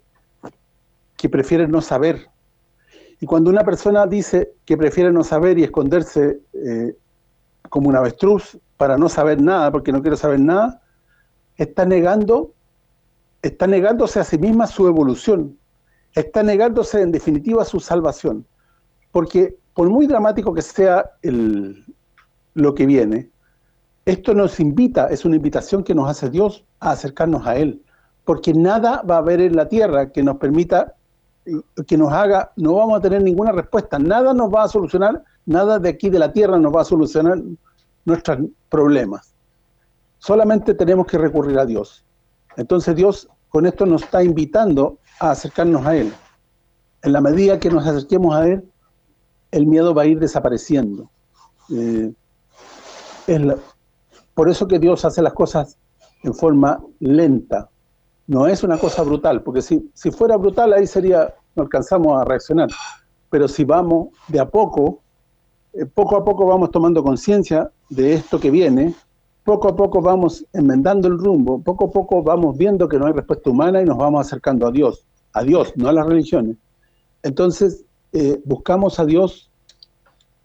que prefieren no saber. Y cuando una persona dice que prefiere no saber y esconderse eh, como un avestruz para no saber nada, porque no quiere saber nada, está negando está negándose a sí misma su evolución, está negándose en definitiva su salvación. Porque por muy dramático que sea el, lo que viene, esto nos invita, es una invitación que nos hace Dios a acercarnos a Él, porque nada va a haber en la tierra que nos permita, que nos haga, no vamos a tener ninguna respuesta, nada nos va a solucionar, nada de aquí de la tierra nos va a solucionar nuestros problemas. Solamente tenemos que recurrir a Dios. Entonces Dios con esto nos está invitando a acercarnos a Él. En la medida que nos acerquemos a Él, el miedo va a ir desapareciendo. Eh, es la, por eso que Dios hace las cosas en forma lenta. No es una cosa brutal, porque si, si fuera brutal ahí sería, no alcanzamos a reaccionar. Pero si vamos de a poco, eh, poco a poco vamos tomando conciencia de esto que viene, poco a poco vamos enmendando el rumbo, poco a poco vamos viendo que no hay respuesta humana y nos vamos acercando a Dios, a Dios, no a las religiones. Entonces, eh, buscamos a Dios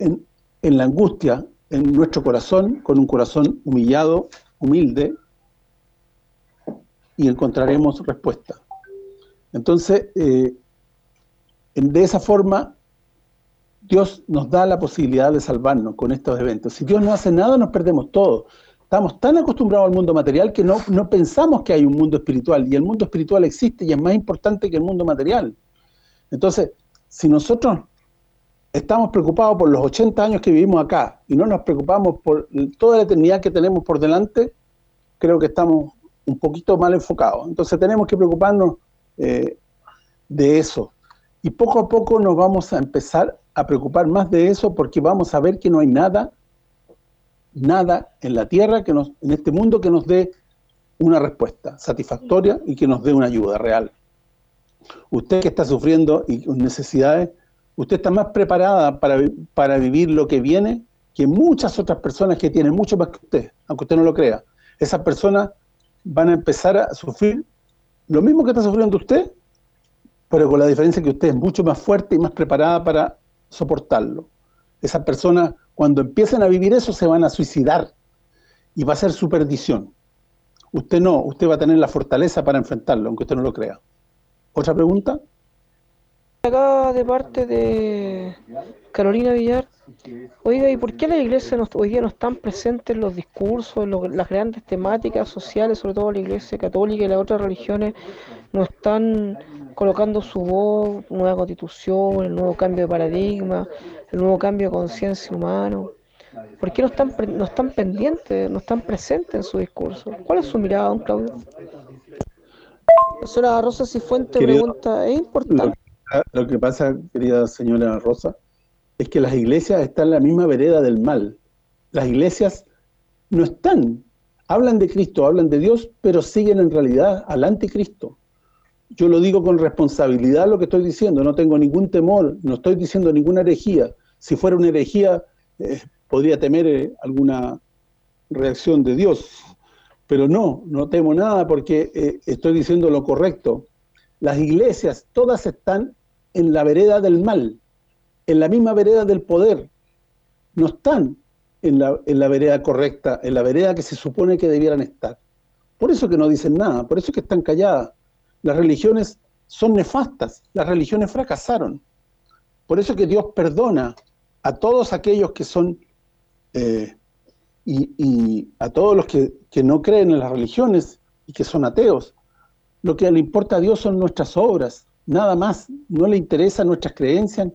en, en la angustia, en nuestro corazón, con un corazón humillado, humilde, y encontraremos respuesta. Entonces, eh, de esa forma, Dios nos da la posibilidad de salvarnos con estos eventos. Si Dios no hace nada, nos perdemos todo. Estamos tan acostumbrados al mundo material que no, no pensamos que hay un mundo espiritual, y el mundo espiritual existe y es más importante que el mundo material. Entonces, si nosotros estamos preocupados por los 80 años que vivimos acá y no nos preocupamos por toda la eternidad que tenemos por delante, creo que estamos un poquito mal enfocados. Entonces tenemos que preocuparnos eh, de eso. Y poco a poco nos vamos a empezar a preocupar más de eso porque vamos a ver que no hay nada, nada en la tierra, que nos, en este mundo que nos dé una respuesta satisfactoria y que nos dé una ayuda real. Usted que está sufriendo y con necesidades, usted está más preparada para, para vivir lo que viene que muchas otras personas que tienen mucho más que usted, aunque usted no lo crea. Esas personas van a empezar a sufrir lo mismo que está sufriendo usted, pero con la diferencia que usted es mucho más fuerte y más preparada para soportarlo. Esas personas, cuando empiecen a vivir eso, se van a suicidar y va a ser su perdición. Usted no, usted va a tener la fortaleza para enfrentarlo, aunque usted no lo crea. ¿Otra pregunta? Acá de parte de Carolina Villar. Oiga, ¿y por qué la iglesia hoy día no están presentes en los discursos, en las grandes temáticas sociales, sobre todo la iglesia católica y las otras religiones, no están colocando su voz, nueva constitución, el nuevo cambio de paradigma, el nuevo cambio de conciencia humano? ¿Por qué no están, no están pendientes, no están presentes en su discurso? ¿Cuál es su mirada, don Claudio? La señora Rosa Cifuente pregunta, ¿es importante? Lo, que pasa, querida señora Rosa, es que las iglesias están en la misma vereda del mal. Las iglesias no están, hablan de Cristo, hablan de Dios, pero siguen en realidad al anticristo. Yo lo digo con responsabilidad lo que estoy diciendo, no tengo ningún temor, no estoy diciendo ninguna herejía. Si fuera una herejía, eh, podría temer eh, alguna reacción de Dios, pero no, no temo nada porque eh, estoy diciendo lo correcto. Las iglesias todas están en la vereda del mal, en la misma vereda del poder. No están en la, en la vereda correcta, en la vereda que se supone que debieran estar. Por eso que no dicen nada, por eso que están calladas. Las religiones son nefastas, las religiones fracasaron. Por eso que Dios perdona a todos aquellos que son, eh, y, a todos los que, que no creen en las religiones y que son ateos. Lo que le importa a Dios son nuestras obras, nada más. No le interesan nuestras creencias,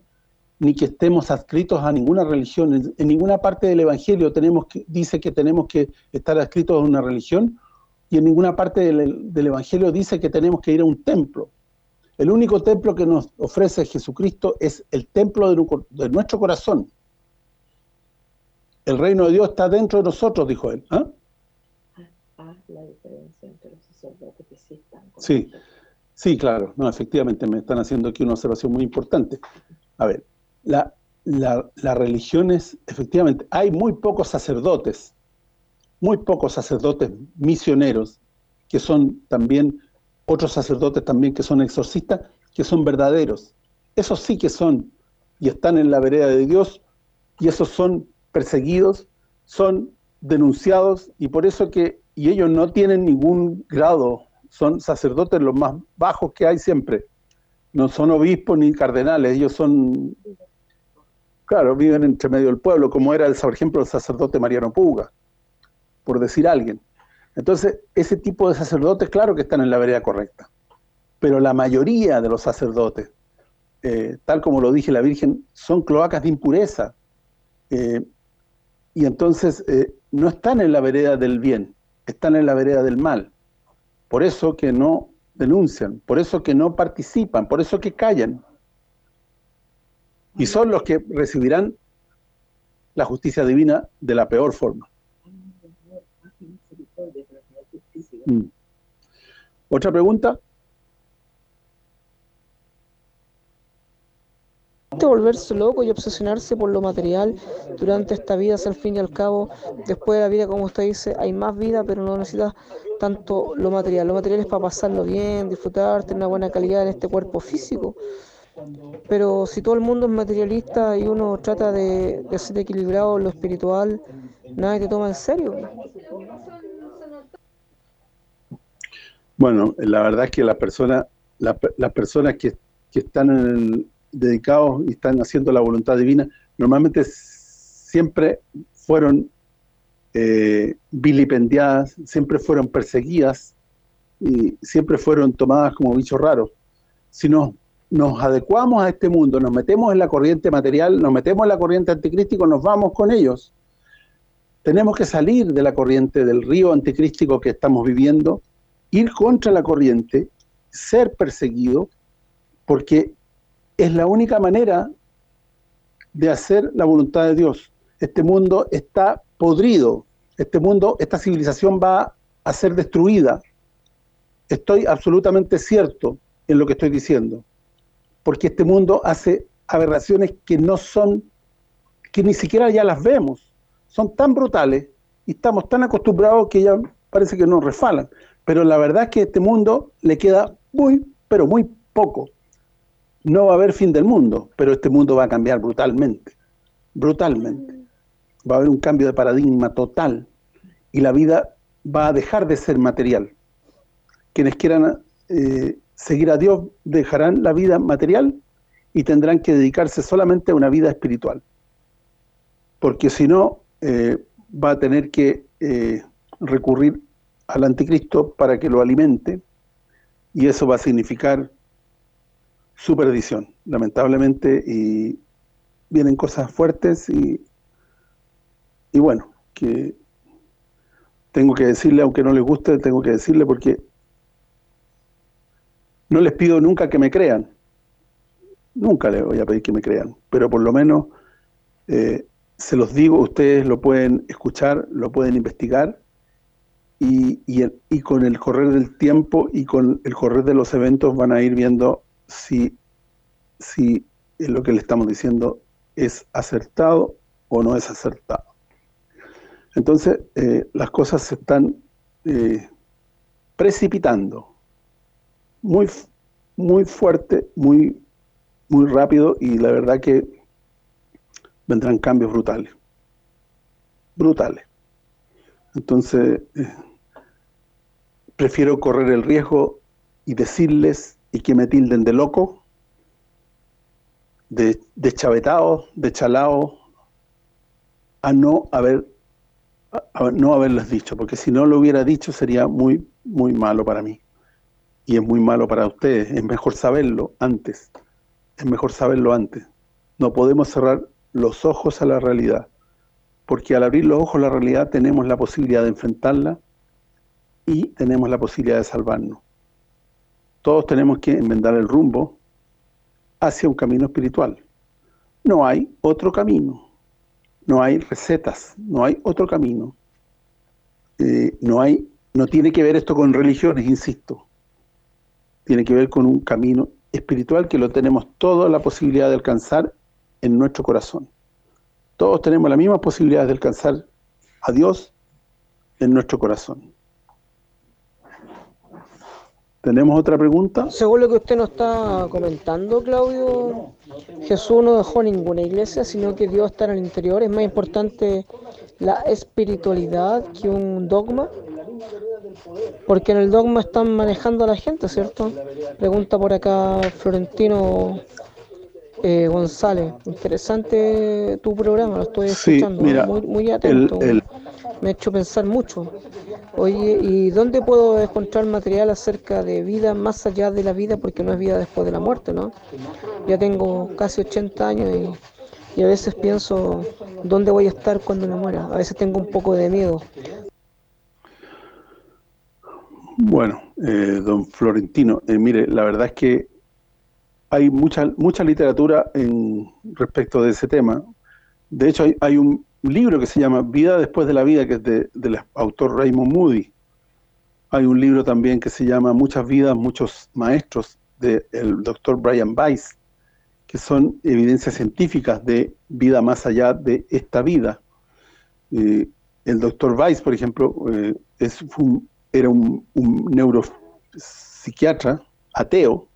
ni que estemos adscritos a ninguna religión. En, ninguna parte del Evangelio tenemos que dice que tenemos que estar adscritos a una religión y en ninguna parte del, Evangelio dice que tenemos que ir a un templo. El único templo que nos ofrece Jesucristo es el templo de, nuestro corazón. El reino de Dios está dentro de nosotros, dijo él. ¿Ah? ah la diferencia entre los sacerdotes que sí. Sí, claro. No, efectivamente, me están haciendo aquí una observación muy importante. A ver, la, la, las religiones, efectivamente, hay muy pocos sacerdotes, muy pocos sacerdotes misioneros, que son también, otros sacerdotes también que son exorcistas, que son verdaderos. Esos sí que son, y están en la vereda de Dios, y esos son perseguidos, son denunciados, y por eso que, y ellos no tienen ningún grado, son sacerdotes los más bajos que hay siempre, no son obispos ni cardenales, ellos son Claro, viven entre medio del pueblo, como era, el, por ejemplo, el sacerdote Mariano Puga, por decir alguien. Entonces, ese tipo de sacerdotes, claro que están en la vereda correcta. Pero la mayoría de los sacerdotes, eh, tal como lo dije la Virgen, son cloacas de impureza. Eh, y entonces eh, no están en la vereda del bien, están en la vereda del mal. Por eso que no denuncian, por eso que no participan, por eso que callan y son los que recibirán la justicia divina de la peor forma. Mm. ¿Otra pregunta? Volverse loco y obsesionarse por lo material durante esta vida, al fin y al cabo, después de la vida, como usted dice, hay más vida, pero no necesita tanto lo material. Lo material es para pasarlo bien, disfrutar, tener una buena calidad en este cuerpo físico. Pero si todo el mundo es materialista y uno trata de, ser equilibrado en lo espiritual, nadie te toma en serio. Bueno, la verdad es que las personas las personas que, están dedicados y están haciendo la voluntad divina, normalmente siempre fueron eh, vilipendiadas, siempre fueron perseguidas y siempre fueron tomadas como bichos raros. Si no, nos adecuamos a este mundo, nos metemos en la corriente material, nos metemos en la corriente anticrístico, nos vamos con ellos. Tenemos que salir de la corriente del río anticrístico que estamos viviendo, ir contra la corriente, ser perseguido, porque es la única manera de hacer la voluntad de Dios. Este mundo está podrido, este mundo, esta civilización va a ser destruida. Estoy absolutamente cierto en lo que estoy diciendo porque este mundo hace aberraciones que no son, que ni siquiera ya las vemos, son tan brutales y estamos tan acostumbrados que ya parece que nos refalan, pero la verdad es que este mundo le queda muy, pero muy poco. No va a haber fin del mundo, pero este mundo va a cambiar brutalmente, brutalmente. Va a haber un cambio de paradigma total y la vida va a dejar de ser material. Quienes quieran eh, seguir a Dios dejarán la vida material y tendrán que dedicarse solamente a una vida espiritual. Porque si no, eh, va a tener que eh, recurrir al anticristo para que lo alimente y eso va a significar su perdición, lamentablemente, y vienen cosas fuertes y, y bueno, que tengo que decirle, aunque no les guste, tengo que decirle porque no les pido nunca que me crean, nunca les voy a pedir que me crean, pero por lo menos eh, se los digo, ustedes lo pueden escuchar, lo pueden investigar y, y, con el correr del tiempo y con el correr de los eventos van a ir viendo si, si lo que le estamos diciendo es acertado o no es acertado. Entonces, eh, las cosas se están eh, precipitando muy muy fuerte, muy muy rápido y la verdad que vendrán cambios brutales. Brutales. Entonces, eh, prefiero correr el riesgo y decirles y que me tilden de loco, de, de chavetado, de chalao, a no haber no haberles dicho, porque si no lo hubiera dicho sería muy muy malo para mí. Y es muy malo para ustedes, es mejor saberlo antes. Es mejor saberlo antes. No podemos cerrar los ojos a la realidad, porque al abrir los ojos a la realidad tenemos la posibilidad de enfrentarla y tenemos la posibilidad de salvarnos. Todos tenemos que enmendar el rumbo hacia un camino espiritual. No hay otro camino no hay recetas, no hay otro camino. Eh, no hay no tiene que ver esto con religiones, insisto. Tiene que ver con un camino espiritual que lo tenemos toda la posibilidad de alcanzar en nuestro corazón. Todos tenemos la misma posibilidad de alcanzar a Dios en nuestro corazón. ¿Tenemos otra pregunta? Según lo que usted nos está comentando, Claudio, Jesús no dejó ninguna iglesia, sino que Dios está en el interior. Es más importante la espiritualidad que un dogma, porque en el dogma están manejando a la gente, ¿cierto? Pregunta por acá Florentino eh, González. Interesante tu programa, lo estoy escuchando, muy, muy atento. Me ha hecho pensar mucho. Oye, ¿y dónde puedo encontrar material acerca de vida más allá de la vida? Porque no es vida después de la muerte, ¿no? Ya tengo casi 80 años y, y a veces pienso, ¿dónde voy a estar cuando me muera? A veces tengo un poco de miedo. Bueno, eh, don Florentino, eh, mire, la verdad es que hay mucha mucha literatura en respecto de ese tema. De hecho, hay, hay un libro que se llama Vida después de la vida, que es de, del autor Raymond Moody. Hay un libro también que se llama Muchas vidas, muchos maestros, del doctor Brian Weiss, que son evidencias científicas de vida más allá de esta vida. Eh, el doctor Weiss, por ejemplo, eh, es era un, un neuropsiquiatra ateo,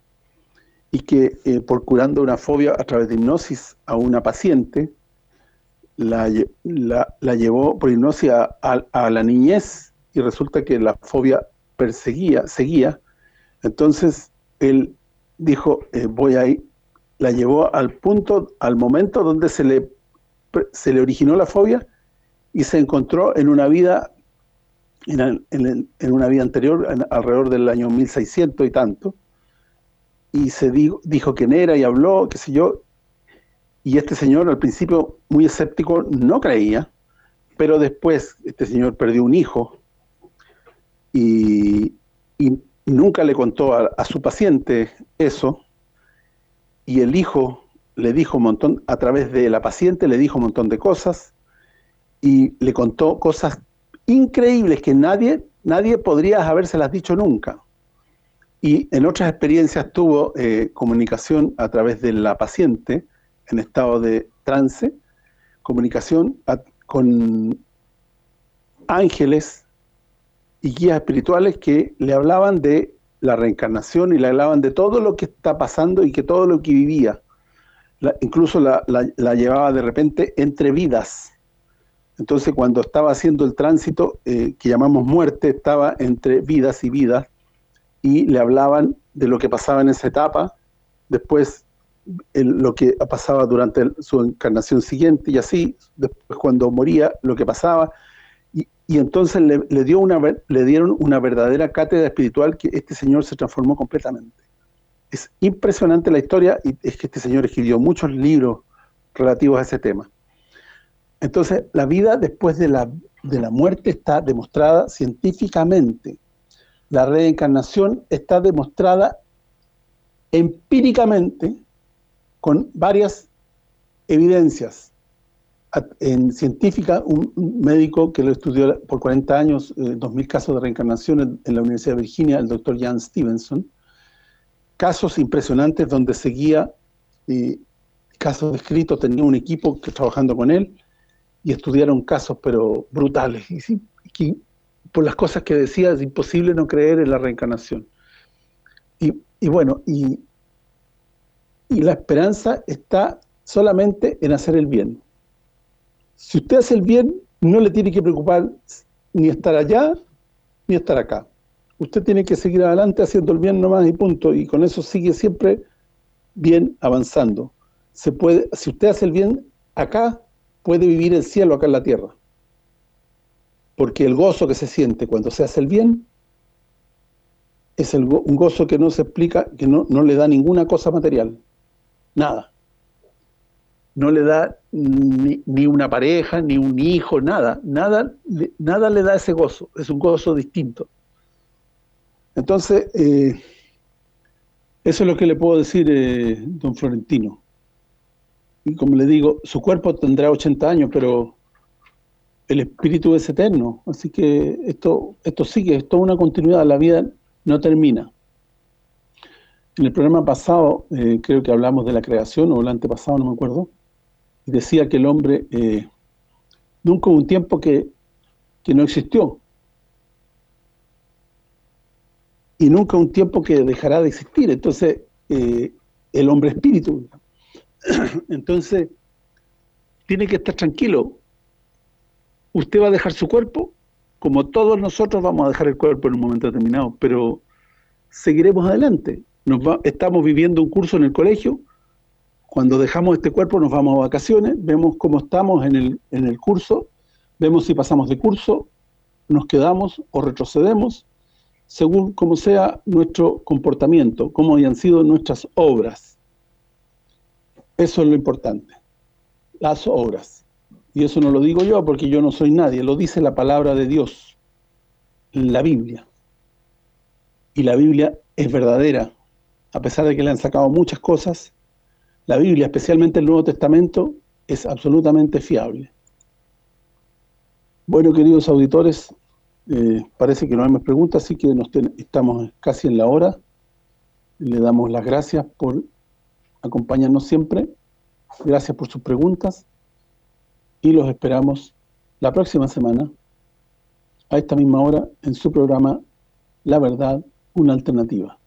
y que eh, por curando una fobia a través de hipnosis a una paciente, la, la, llevó por hipnosis a, la niñez y resulta que la fobia perseguía, seguía. Entonces él dijo, eh, voy a ir, la llevó al punto, al momento donde se le se le originó la fobia y se encontró en una vida en, en una vida anterior, alrededor del año 1600 y tanto, y se dijo, dijo quién era y habló, qué sé yo, y este señor al principio muy escéptico no creía, pero después este señor perdió un hijo y, nunca le contó a, su paciente eso, y el hijo le dijo un montón, a través de la paciente le dijo un montón de cosas, y le contó cosas increíbles que nadie nadie podría habérselas dicho nunca. Y en otras experiencias tuvo eh, comunicación a través de la paciente en estado de trance, comunicación con ángeles y guías espirituales que le hablaban de la reencarnación y le hablaban de todo lo que está pasando y que todo lo que vivía. incluso la, llevaba de repente entre vidas. Entonces cuando estaba haciendo el tránsito eh, que llamamos muerte, estaba entre vidas y vidas y le hablaban de lo que pasaba en esa etapa, después lo que pasaba durante su encarnación siguiente y así, después cuando moría, lo que pasaba, y, entonces le, le dieron una verdadera cátedra espiritual que este señor se transformó completamente. Es impresionante la historia y es que este señor escribió muchos libros relativos a ese tema. Entonces, la vida después de la, de la muerte está demostrada científicamente. La reencarnación está demostrada empíricamente con varias evidencias. En científica, un médico que lo estudió por 40 años, eh, 2.000 casos de reencarnación en, la Universidad de Virginia, el doctor Jan Stevenson, casos impresionantes donde seguía eh, casos descritos, tenía un equipo que trabajando con él y estudiaron casos pero brutales. Y, por las cosas que decía es imposible no creer en la reencarnación. Y bueno, y y la esperanza está solamente en hacer el bien. Si usted hace el bien, no le tiene que preocupar ni estar allá, ni estar acá. Usted tiene que seguir adelante haciendo el bien nomás y punto, y con eso sigue siempre bien avanzando. Se puede, si usted hace el bien acá, puede vivir el cielo acá en la tierra. Porque el gozo que se siente cuando se hace el bien es el un gozo que no se explica, que no, no le da ninguna cosa material nada. No le da ni, una pareja, ni un hijo, nada. Nada, nada le da ese gozo, es un gozo distinto. Entonces, eh, eso es lo que le puedo decir, eh, don Florentino. Y como le digo, su cuerpo tendrá 80 años, pero el espíritu es eterno. Así que esto esto sigue, es toda una continuidad, la vida no termina. En el programa pasado, eh, creo que hablamos de la creación, o el antepasado, no me acuerdo, decía que el hombre eh, nunca hubo un tiempo que, no existió. Y nunca un tiempo que dejará de existir. Entonces, eh, el hombre espíritu. *clears throat* Entonces, tiene que estar tranquilo. Usted va a dejar su cuerpo, como todos nosotros vamos a dejar el cuerpo en un momento determinado, pero seguiremos adelante estamos viviendo un curso en el colegio, cuando dejamos este cuerpo nos vamos a vacaciones, vemos cómo estamos en el, en el curso, vemos si pasamos de curso, nos quedamos o retrocedemos, según cómo sea nuestro comportamiento, cómo hayan sido nuestras obras. Eso es lo importante, las obras. Y eso no lo digo yo porque yo no soy nadie, lo dice la palabra de Dios, la Biblia. Y la Biblia es verdadera, a pesar de que le han sacado muchas cosas, la Biblia, especialmente el Nuevo Testamento, es absolutamente fiable. Bueno, queridos auditores, eh, parece que no hay más preguntas, así que nos estamos casi en la hora. Le damos las gracias por acompañarnos siempre. Gracias por sus preguntas. Y los esperamos la próxima semana, a esta misma hora, en su programa La Verdad, una alternativa.